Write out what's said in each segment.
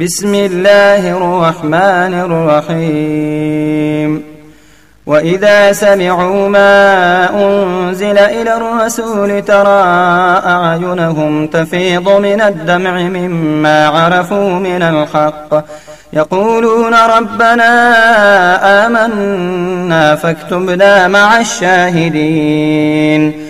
بسم الله الرحمن الرحيم. وإذا سمعوا ما أنزل إلى الرسول ترى أعينهم تفيض من الدمع مما عرفوا من الحق. يقولون ربنا آمنا فاكتبنا مع الشاهدين.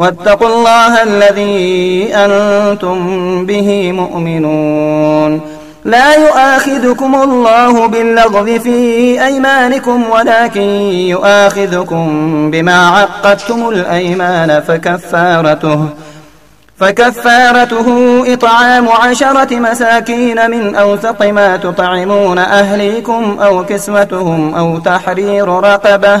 واتقوا الله الذي أنتم به مؤمنون. لا يؤاخذكم الله باللغو في أيمانكم ولكن يؤاخذكم بما عقدتم الأيمان فكفارته فكفارته إطعام عشرة مساكين من أوسط ما تطعمون أهليكم أو كسوتهم أو تحرير رقبة.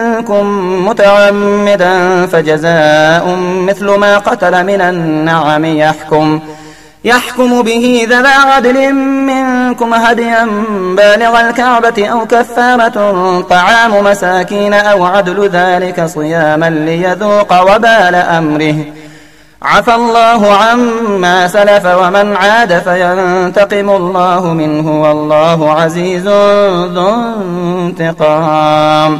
منكم متعمدا فجزاء مثل ما قتل من النعم يحكم. يحكم به ذا عدل منكم هديا بالغ الكعبة أو كفارة طعام مساكين أو عدل ذلك صياما ليذوق وبال أمره. عفى الله عما سلف ومن عاد فينتقم الله منه والله عزيز ذو انتقام.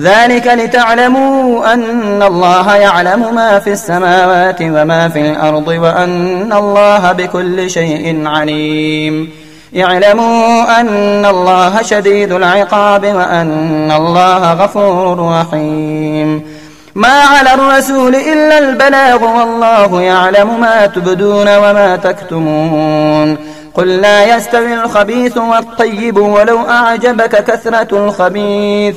ذلك لتعلموا أن الله يعلم ما في السماوات وما في الأرض وأن الله بكل شيء عليم. اعلموا أن الله شديد العقاب وأن الله غفور رحيم. ما على الرسول إلا البلاغ والله يعلم ما تبدون وما تكتمون. قل لا يستوي الخبيث والطيب ولو أعجبك كثرة الخبيث.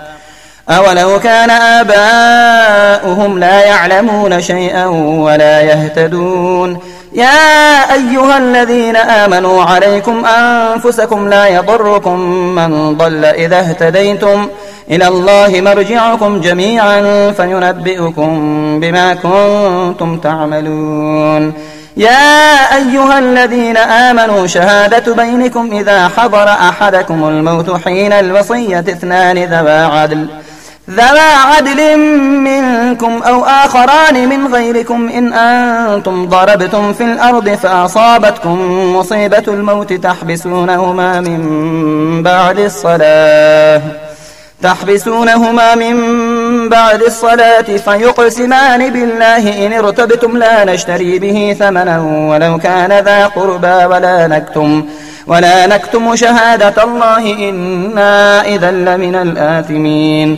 أولو كان آباؤهم لا يعلمون شيئا ولا يهتدون. يا أيها الذين آمنوا عليكم أنفسكم لا يضركم من ضل إذا اهتديتم. إلى الله مرجعكم جميعا فينبئكم بما كنتم تعملون. يا أيها الذين آمنوا شهادة بينكم إذا حضر أحدكم الموت حين الوصية اثنان ذوى عدل. ذوى عدل منكم أو آخران من غيركم إن أنتم ضربتم في الأرض فأصابتكم مصيبة الموت تحبسونهما من بعد الصلاة تحبسونهما من بعد الصلاة فيقسمان بالله إن ارتبتم لا نشتري به ثمنا ولو كان ذا قربى ولا نكتم ولا نكتم شهادة الله إنا إذا لمن الآثمين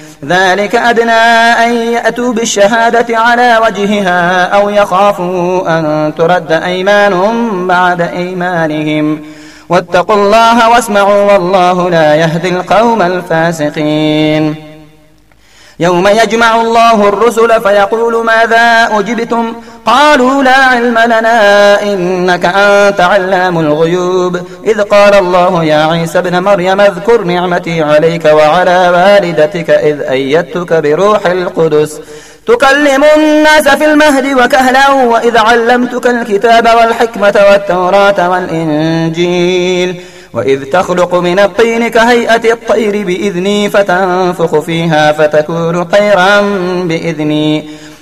ذلك أدنى أن يأتوا بالشهادة على وجهها أو يخافوا أن ترد أيمان بعد أيمانهم. واتقوا الله واسمعوا والله لا يهدي القوم الفاسقين. يوم يجمع الله الرسل فيقول ماذا أجبتم؟ قالوا لا علم لنا إنك أنت علام الغيوب. إذ قال الله يا عيسى ابن مريم اذكر نعمتي عليك وعلى والدتك إذ أيدتك بروح القدس. تكلم الناس في المهد وكهلا وإذ علمتك الكتاب والحكمة والتوراة والإنجيل. وإذ تخلق من الطين كهيئة الطير بإذني فتنفخ فيها فتكون طيرا بإذني.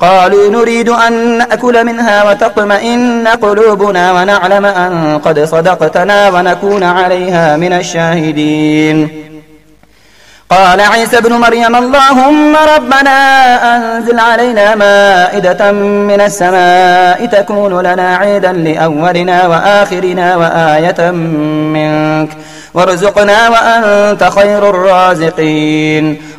قالوا نريد أن نأكل منها وتطمئن قلوبنا ونعلم أن قد صدقتنا ونكون عليها من الشاهدين. قال عيسى بن مريم اللهم ربنا أنزل علينا مائدة من السماء تكون لنا عيدا لأولنا وآخرنا وآية منك وارزقنا وأنت خير الرازقين.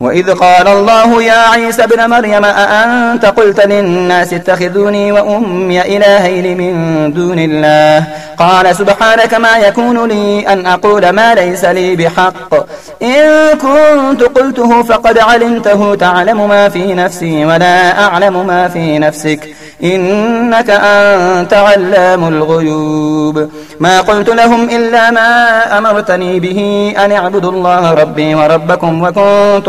وإذ قال الله يا عيسى ابن مريم أأنت قلت للناس اتخذوني وأمي إلهين من دون الله؟ قال سبحانك ما يكون لي أن أقول ما ليس لي بحق. إن كنت قلته فقد علمته تعلم ما في نفسي ولا أعلم ما في نفسك. إنك أنت علام الغيوب. ما قلت لهم إلا ما أمرتني به أن اعبدوا الله ربي وربكم وكنت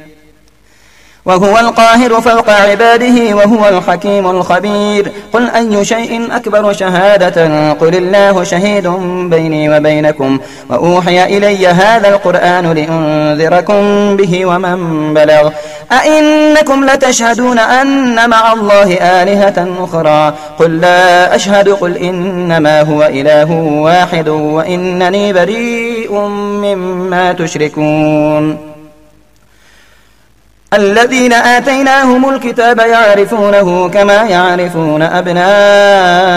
وهو القاهر فوق عباده وهو الحكيم الخبير. قل أي شيء أكبر شهادة؟ قل الله شهيد بيني وبينكم. وأوحي إلي هذا القرآن لأنذركم به ومن بلغ. أئنكم لتشهدون أن مع الله آلهة أخرى؟ قل لا أشهد قل إنما هو إله واحد وإنني بريء مما تشركون. الذين آتيناهم الكتاب يعرفونه كما يعرفون أبناءهم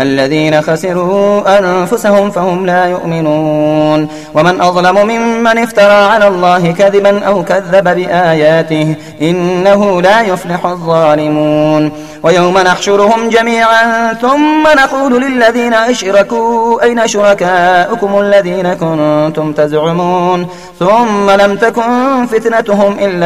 الذين خسروا أنفسهم فهم لا يؤمنون ومن أظلم ممن افترى على الله كذبا أو كذب بآياته إنه لا يفلح الظالمون ويوم نحشرهم جميعا ثم نقول للذين أشركوا أين شركاؤكم الذين كنتم تزعمون ثم لم تكن فتنتهم إلا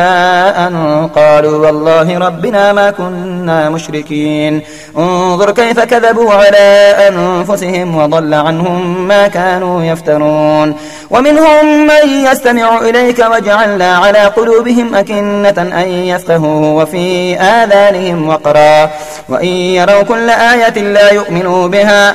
أن قالوا والله ربنا ما كنا مشركين. انظر كيف كذبوا على أنفسهم وضل عنهم ما كانوا يفترون. ومنهم من يستمع إليك وجعلنا على قلوبهم أكنة أن يفقهوا وفي آذانهم وقرا. وإن يروا كل آية لا يؤمنوا بها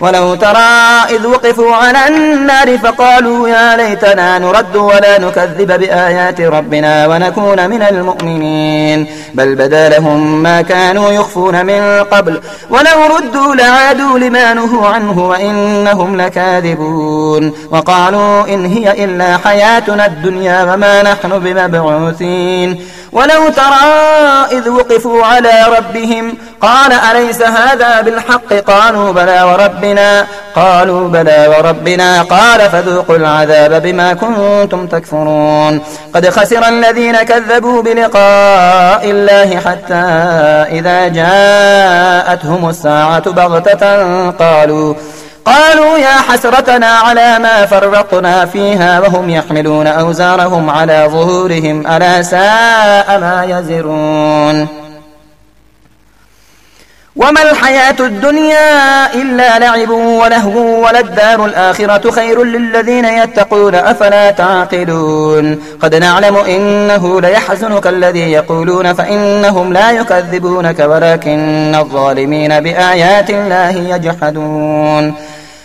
ولو ترى إذ وقفوا على النار فقالوا يا ليتنا نرد ولا نكذب بآيات ربنا ونكون من المؤمنين. بل بدا لهم ما كانوا يخفون من قبل. ولو ردوا لعادوا لما نهوا عنه وإنهم لكاذبون. وقالوا إن هي إلا حياتنا الدنيا وما نحن بمبعوثين. ولو ترى إذ وقفوا على ربهم قال أليس هذا بالحق؟ قالوا بلى وربنا. قالوا بلى وربنا. قال فذوقوا العذاب بما كنتم تكفرون. قد خسر الذين كذبوا بلقاء الله حتى إذا جاءتهم الساعة بغتة قالوا قالوا يا حسرتنا على ما فرقنا فيها وهم يحملون أوزارهم على ظهورهم. ألا ساء ما يزرون. وما الحياة الدنيا إلا لعب ولهو وللدار الآخرة خير للذين يتقون أفلا تعقلون؟ قد نعلم إنه ليحزنك الذي يقولون فإنهم لا يكذبونك ولكن الظالمين بآيات الله يجحدون.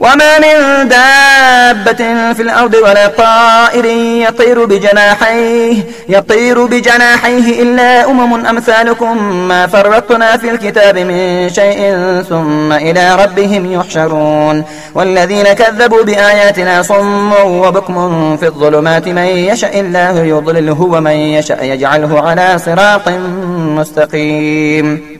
وما من دابة في الأرض ولا طائر يطير بجناحيه يطير بجناحيه إلا أمم أمثالكم ما فرطنا في الكتاب من شيء ثم إلى ربهم يحشرون. والذين كذبوا بآياتنا صم وبكم في الظلمات من يشاء الله يضلله ومن يشاء يجعله على صراط مستقيم.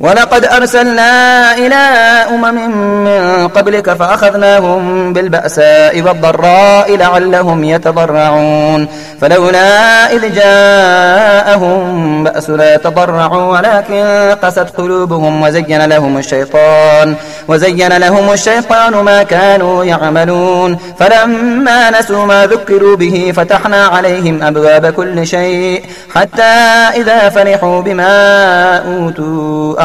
ولقد أرسلنا إلى أمم من قبلك فأخذناهم بالبأساء والضراء لعلهم يتضرعون. فلولا إذ جاءهم بأسنا تضرعوا ولكن قست قلوبهم وزين لهم الشيطان وزين لهم الشيطان ما كانوا يعملون. فلما نسوا ما ذكروا به فتحنا عليهم أبواب كل شيء حتى إذا فرحوا بما أوتوا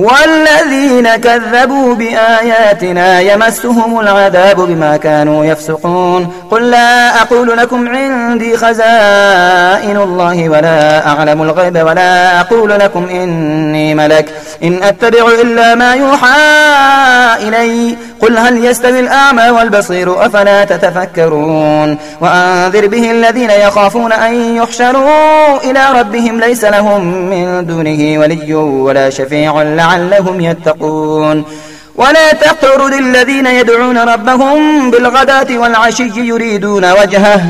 والذين كذبوا بآياتنا يمسهم العذاب بما كانوا يفسقون. قل لا أقول لكم عندي خزائن الله ولا أعلم الغيب ولا أقول لكم إني ملك. إن أتبع إلا ما يوحى إلي. قل هل يستوي الأعمى والبصير أفلا تتفكرون. وأنذر به الذين يخافون أن يحشروا إلى ربهم ليس لهم من دونه ولي ولا شفيع يتقون. ولا تقترد الذين يدعون ربهم بالغداة والعشي يريدون وجهه.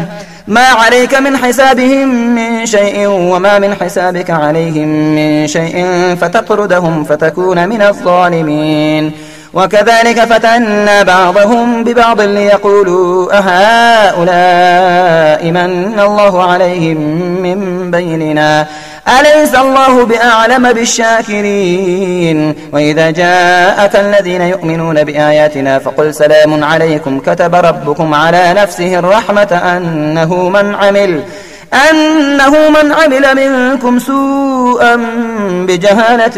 ما عليك من حسابهم من شيء وما من حسابك عليهم من شيء فتطردهم فتكون من الظالمين. وكذلك فتنا بعضهم ببعض ليقولوا أهؤلاء من الله عليهم من بيننا. أليس الله بأعلم بالشاكرين؟ وإذا جاءك الذين يؤمنون بآياتنا فقل سلام عليكم كتب ربكم على نفسه الرحمة أنه من عمل أنه من عمل منكم سوءا بجهالة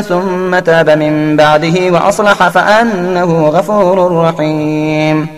ثم تاب من بعده وأصلح فأنه غفور رحيم.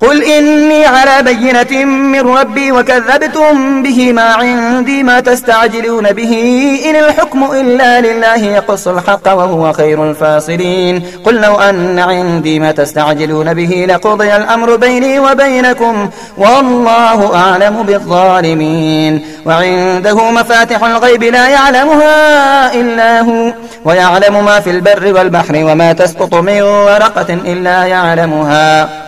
قل إني على بينة من ربي وكذبتم به ما عندي ما تستعجلون به إن الحكم إلا لله يقص الحق وهو خير الفاصلين قل لو أن عندي ما تستعجلون به لقضي الأمر بيني وبينكم والله أعلم بالظالمين وعنده مفاتح الغيب لا يعلمها إلا هو ويعلم ما في البر والبحر وما تسقط من ورقة إلا يعلمها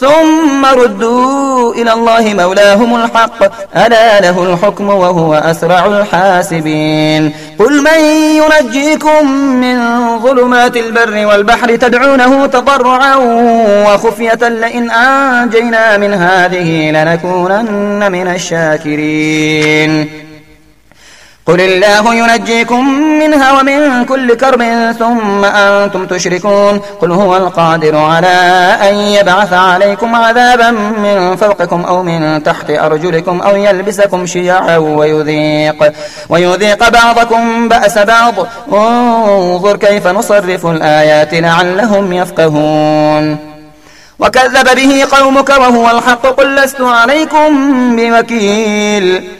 ثم ردوا إلى الله مولاهم الحق. ألا له الحكم وهو أسرع الحاسبين. قل من ينجيكم من ظلمات البر والبحر تدعونه تضرعا وخفية لئن أنجينا من هذه لنكونن من الشاكرين. قل الله ينجيكم منها ومن كل كرب ثم أنتم تشركون قل هو القادر على أن يبعث عليكم عذابا من فوقكم أو من تحت أرجلكم أو يلبسكم شيعا ويذيق, ويذيق بعضكم بأس بعض. انظر كيف نصرف الآيات لعلهم يفقهون. وكذب به قومك وهو الحق قل لست عليكم بوكيل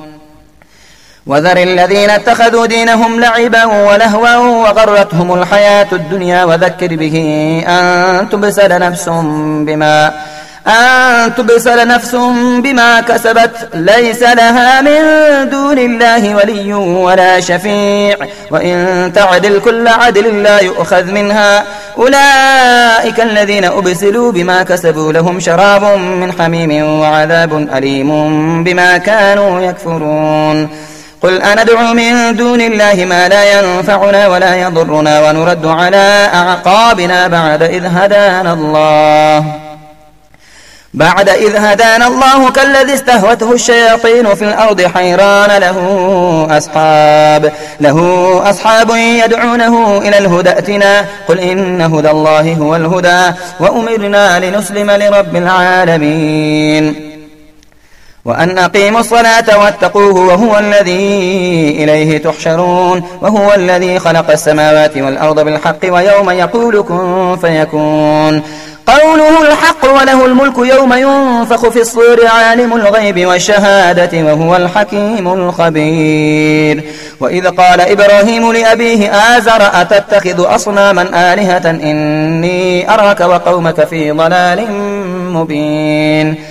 وذر الذين اتخذوا دينهم لعبا ولهوا وغرتهم الحياة الدنيا وذكر به أن تبسل نفس بما أن تبسل نفس بما كسبت ليس لها من دون الله ولي ولا شفيع وإن تعدل كل عدل لا يؤخذ منها أولئك الذين أبسلوا بما كسبوا لهم شراب من حميم وعذاب أليم بما كانوا يكفرون قل أندعو من دون الله ما لا ينفعنا ولا يضرنا ونرد على أعقابنا بعد إذ هدانا الله. بعد إذ هدانا الله كالذي استهوته الشياطين في الأرض حيران له أصحاب له أصحاب يدعونه إلى الهدى ائتنا قل إن هدى الله هو الهدى وأمرنا لنسلم لرب العالمين. وأن أقيموا الصلاة واتقوه وهو الذي إليه تحشرون وهو الذي خلق السماوات والأرض بالحق ويوم يقول كن فيكون. قوله الحق وله الملك يوم ينفخ في الصور عالم الغيب والشهادة وهو الحكيم الخبير. وإذ قال إبراهيم لأبيه آزر أتتخذ أصناما آلهة إني أراك وقومك في ضلال مبين.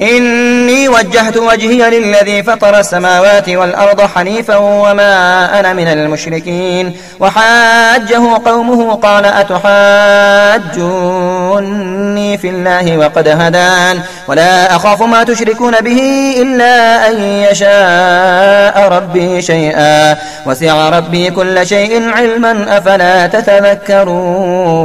إني وجهت وجهي للذي فطر السماوات والأرض حنيفا وما أنا من المشركين. وحاجه قومه قال أتحاجوني في الله وقد هدان. ولا أخاف ما تشركون به إلا أن يشاء ربي شيئا. وسع ربي كل شيء علما أفلا تتذكرون.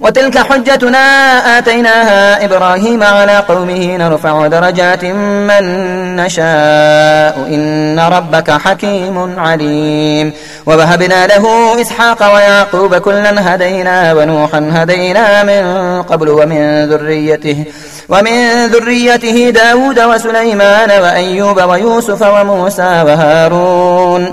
وتلك حجتنا آتيناها إبراهيم على قومه نرفع درجات من نشاء. إن ربك حكيم عليم. ووهبنا له إسحاق ويعقوب كلا هدينا ونوحا هدينا من قبل ومن ذريته ومن ذريته داود وسليمان وأيوب ويوسف وموسى وهارون.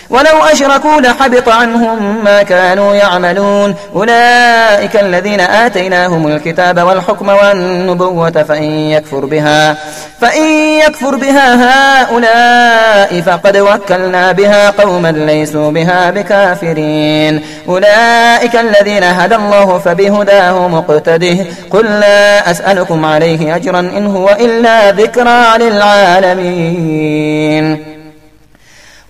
ولو أشركوا لحبط عنهم ما كانوا يعملون. أولئك الذين آتيناهم الكتاب والحكم والنبوة فإن يكفر بها فإن يكفر بها هؤلاء فقد وكلنا بها قوما ليسوا بها بكافرين. أولئك الذين هدى الله فبهداه مقتده. قل لا أسألكم عليه أجرا إن هو إلا ذكرى للعالمين.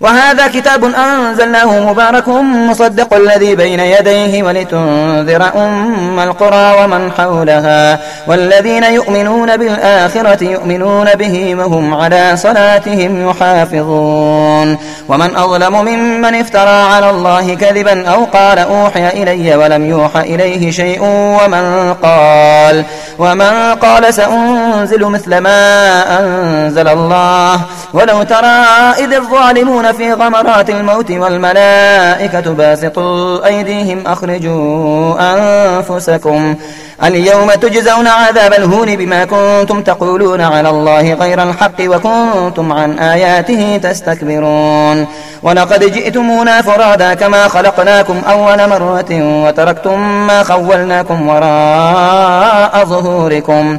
وهذا كتاب أنزلناه مبارك مصدق الذي بين يديه ولتنذر أم القرى ومن حولها والذين يؤمنون بالآخرة يؤمنون به وهم على صلاتهم يحافظون ومن أظلم ممن افترى على الله كذبا أو قال أوحي إلي ولم يوحى إليه شيء ومن قال ومن قال سأنزل مثل ما أنزل الله ولو ترى إذ الظالمون في غمرات الموت والملائكة باسطوا أيديهم أخرجوا أنفسكم. اليوم تجزون عذاب الهون بما كنتم تقولون على الله غير الحق وكنتم عن آياته تستكبرون. ولقد جئتمونا فرادا كما خلقناكم أول مرة وتركتم ما خولناكم وراء ظهوركم.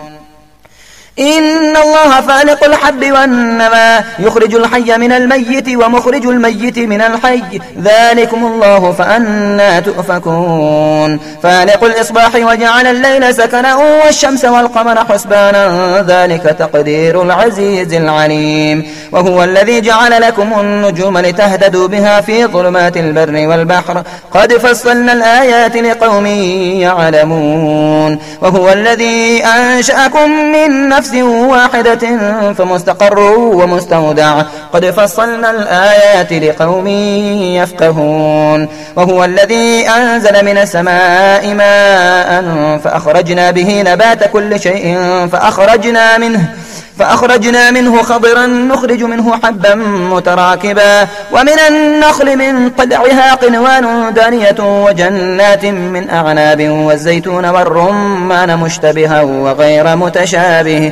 إن الله فالق الحب والنما يخرج الحي من الميت ومخرج الميت من الحي. ذلكم الله فأنا تؤفكون. فالق الإصباح وجعل الليل سكنا والشمس والقمر حسبانا ذلك تقدير العزيز العليم. وهو الذي جعل لكم النجوم لتهتدوا بها في ظلمات البر والبحر. قد فصلنا الآيات لقوم يعلمون. وهو الذي أنشأكم من نفس واحدة فمستقر ومستودع. قد فصلنا الآيات لقوم يفقهون. وهو الذي أنزل من السماء ماء فأخرجنا به نبات كل شيء فأخرجنا منه فأخرجنا منه خضرا نخرج منه حبا متراكبا. ومن النخل من طلعها قنوان دانية وجنات من أعناب والزيتون والرمان مشتبها وغير متشابه.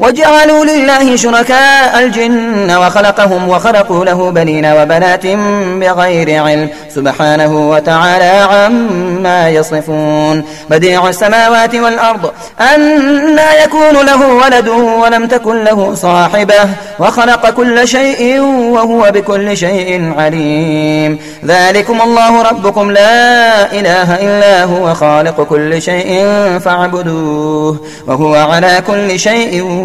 وجعلوا لله شركاء الجن وخلقهم وخلقوا له بنين وبنات بغير علم سبحانه وتعالى عما يصفون. بديع السماوات والأرض أنا يكون له ولد ولم تكن له صاحبة وخلق كل شيء وهو بكل شيء عليم. ذلكم الله ربكم لا إله إلا هو خالق كل شيء فاعبدوه وهو على كل شيء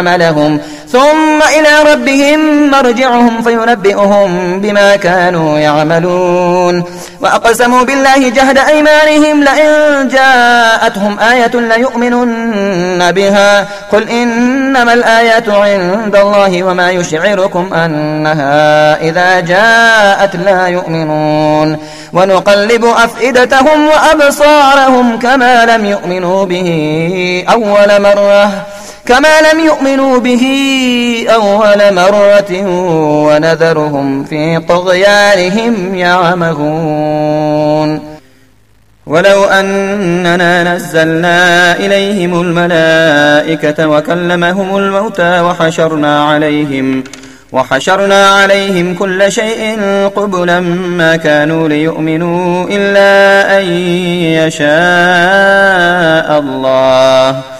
عملهم. ثم إلى ربهم مرجعهم فينبئهم بما كانوا يعملون. وأقسموا بالله جهد أيمانهم لئن جاءتهم آية ليؤمنن بها. قل إنما الآيات عند الله وما يشعركم أنها إذا جاءت لا يؤمنون. ونقلب أفئدتهم وأبصارهم كما لم يؤمنوا به أول مرة. كما لم يؤمنوا به أول مرة ونذرهم في طغيانهم يعمهون. ولو أننا نزلنا إليهم الملائكة وكلمهم الموتى وحشرنا عليهم وحشرنا عليهم كل شيء قبلا ما كانوا ليؤمنوا إلا أن يشاء الله.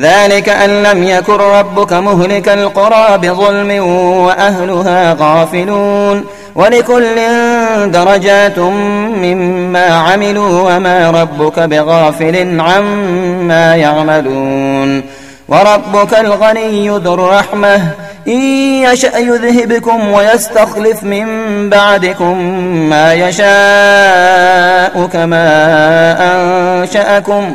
ذلك أن لم يكن ربك مهلك القرى بظلم وأهلها غافلون ولكل درجات مما عملوا وما ربك بغافل عما يعملون وربك الغني ذو الرحمة إن يشأ يذهبكم ويستخلف من بعدكم ما يشاء كما أنشأكم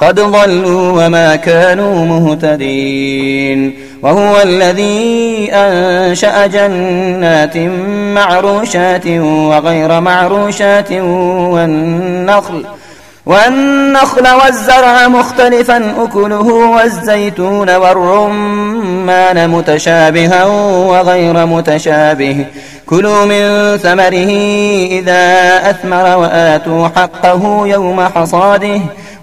قد ضلوا وما كانوا مهتدين. وهو الذي أنشأ جنات معروشات وغير معروشات والنخل والنخل والزرع مختلفا أكله والزيتون والرمان متشابها وغير متشابه. كلوا من ثمره إذا أثمر وآتوا حقه يوم حصاده.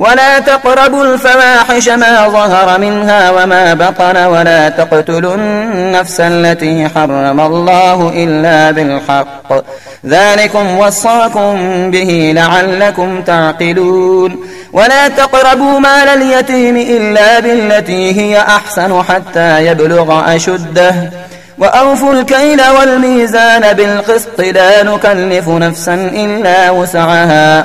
ولا تقربوا الفواحش ما ظهر منها وما بطن ولا تقتلوا النفس التي حرم الله إلا بالحق. ذلكم وصاكم به لعلكم تعقلون. ولا تقربوا مال اليتيم إلا بالتي هي أحسن حتى يبلغ أشده. وأوفوا الكيل والميزان بالقسط لا نكلف نفسا إلا وسعها.